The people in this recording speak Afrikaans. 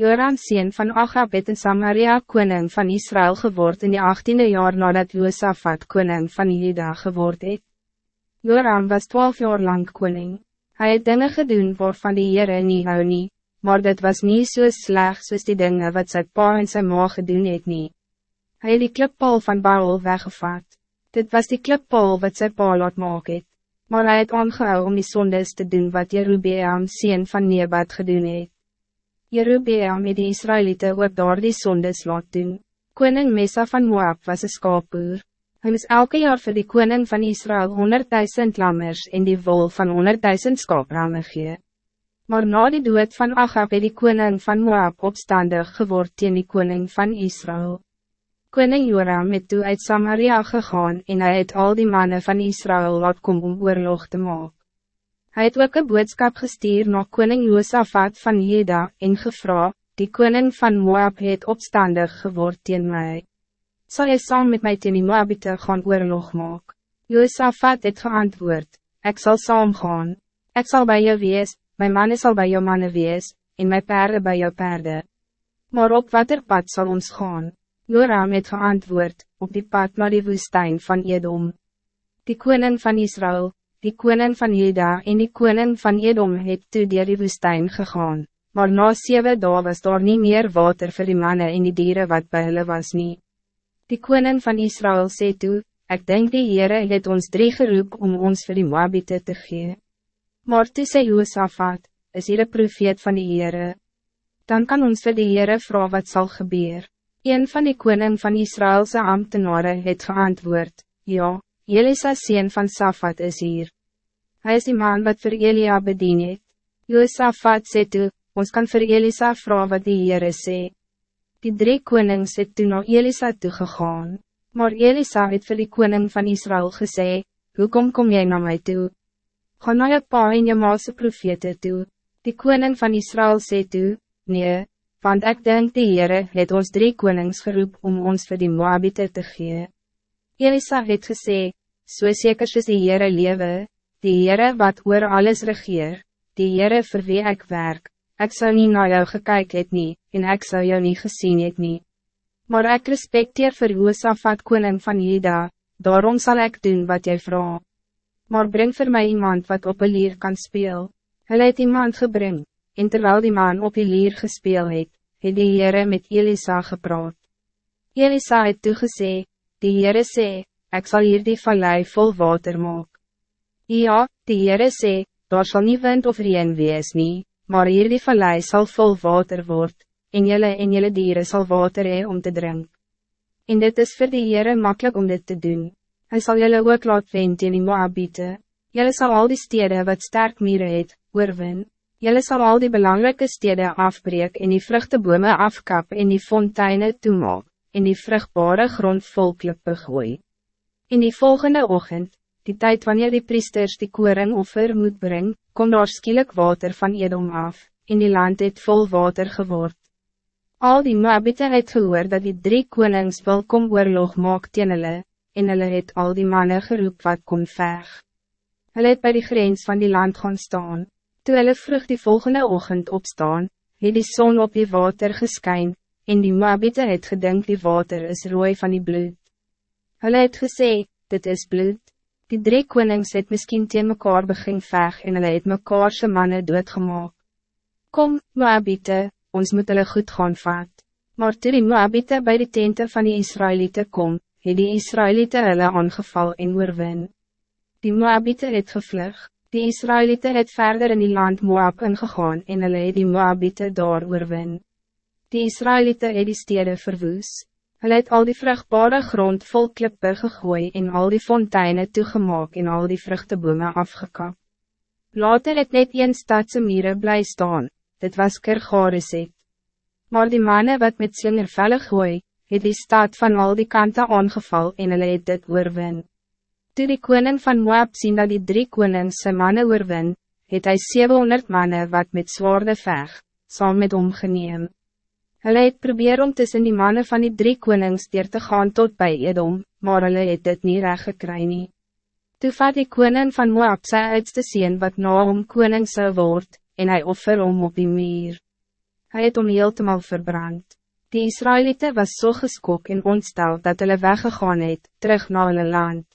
Joram sien van Achab het in Samaria koning van Israël geword in die 18e jaar nadat Josaphat koning van Juda geword het. Joram was 12 jaar lang koning. Hij het dinge gedoen waarvan die Heere nie hou nie, maar dit was niet zo so sleg soos die dinge wat sy pa en sy ma gedoen het nie. Hy het die klippal van Baal weggevat. Dit was die klippal wat sy pa laat maak het, maar hij het aangehou om die sondes te doen wat Jerubeam sien van Nebat gedoen het. Jerubeam het die Israëlieten ook daar die sondes laat doen. Koning Mesa van Moab was een skaapboer. Hij moest elke jaar voor die koning van Israël 100.000 lammers en die wol van 100.000 skaapramme gee. Maar na die dood van Achab het die koning van Moab opstandig geword teen die koning van Israël. Koning Joram het toe uit Samaria gegaan en hij het al die mannen van Israël laat kom om oorlog te maken. Hij het ook een boodskap gestuur na koning Josaphat van Jeda en gevra, die koning van Moab het opstandig geword teen mij zal jy saam met my teen die Moabite gaan oorlog maak. Josaphat het geantwoord, ik zal saam gaan, ek sal by jou wees, my manne sal by jou manne wees, en my perde by jou perde. Maar op wat er pad zal ons gaan? Joram het geantwoord, op die pad naar die woestijn van Edom. Die koning van Israël, die koning van Juda en die koning van Edom het toe dier die woestijn gegaan, maar na zeven dagen was daar niet meer water voor die mannen en die dieren wat bij hulle was niet. Die koning van Israël sê toe, ik denk die Heere het ons drie geroep om ons voor die Moabite te gee. Maar toe sê Joosafat, is hier een profeet van die Heere. Dan kan ons voor die Heere vragen wat zal gebeuren. Een van die koning van Israëlse ambtenaren het geantwoord, ja, Elisa sien van Safat is hier. Hij is die man wat voor Elia bedien het. Joosafat sê toe, ons kan voor Elisa vragen wat die Heere sê. Die drie konings het toen naar Elisa toegegaan, maar Elisa het vir die koning van Israël gesê, Hoekom kom jij naar mij toe? Ga naar je pa en je maase profete toe. Die koning van Israël sê toe, Nee, want ik denk die Heere het ons drie konings geroep om ons voor die Moabite te gee. Elisa het gesê, So seker soos die Heere lewe, die Heere wat oor alles regeer, die Heere vir wie ek werk, ik zou niet naar jou gekyk het nie, en ik zou jou niet gezien het nie. Maar ik respecteer vir Joosafat koning van Jeda, daarom zal ik doen wat jij vraagt. Maar breng voor mij iemand wat op een lier kan speel. Hij het iemand gebring, en terwijl die man op die lier gespeel het, het die Heere met Elisa gepraat. Elisa het toegesê, die Heere sê, ik zal hier die vallei vol water maak. Ja, die Heere sê, daar sal nie wind of reen wees nie, maar hier die vallei sal vol water word, en jelle en jelle dieren zal water hee om te drinken. En dit is voor de Heere makkelijk om dit te doen. Hij zal jelle ook laat wend in die Moabite. Jelle zal al die steden wat sterk mieren het, oorwin. Jelle zal al die belangrijke steden afbreek en die vruchtebome afkap en die fonteinen toemaak, en die vruchtbare grond vol klippe gooi. In die volgende ochtend, die tijd wanneer die priesters die koring offer moet brengen, kom daar skielik water van Edom af, en die land het vol water geword. Al die Moabite het gehoor dat die drie konings welkom oorlog maak teen hulle, en hulle het al die mannen geroep wat kon veg. Hulle het by die grens van die land gaan staan, toe hulle vroeg die volgende ochtend opstaan, het die zon op die water geskyn, en die Moabite het gedink die water is rooi van die bloed. Hulle het gesê, dit is bloed. Die drie konings het miskien teen mekaar begin veg en hulle het mekaar se manne doodgemaak. Kom, Moabite, ons moet hulle goed gaan vat. Maar toe die Moabite by die tente van die Israëlieten kom, het die Israëlieten hulle aangeval en oorwin. Die Moabite het gevlug, die Israëlieten het verder in die land Moab ingegaan en hulle het die Moabite daar oorwin. Die Israëlieten het die stede verwoes. Hij het al die vruchtbare grond vol klippe gegooi en al die fonteinen toegemaak en al die vruchtebome afgekap. Later het net een stadse mire bly staan, dit was Kirgareset. Maar die mannen wat met slingervelle gooi, het die stad van al die kanten aangeval en hulle het dit oorwin. Toe die koning van Moab sien dat die drie konings sy manne oorwin, het hy 700 mannen wat met zwaarde veg, saam met hom geneem. Hulle het probeer om tussen die mannen van die drie konings deur te gaan tot bij Edom, maar hulle het dit nie recht gekry nie. Toe vat die koning van Moab sy uitste sien wat na hom koning sou word, en hij offer om op die muur. Hij het om heeltemal verbrand. Die Israëlieten was zo so geskok en ontstel dat hulle weggegaan het, terug naar hulle land.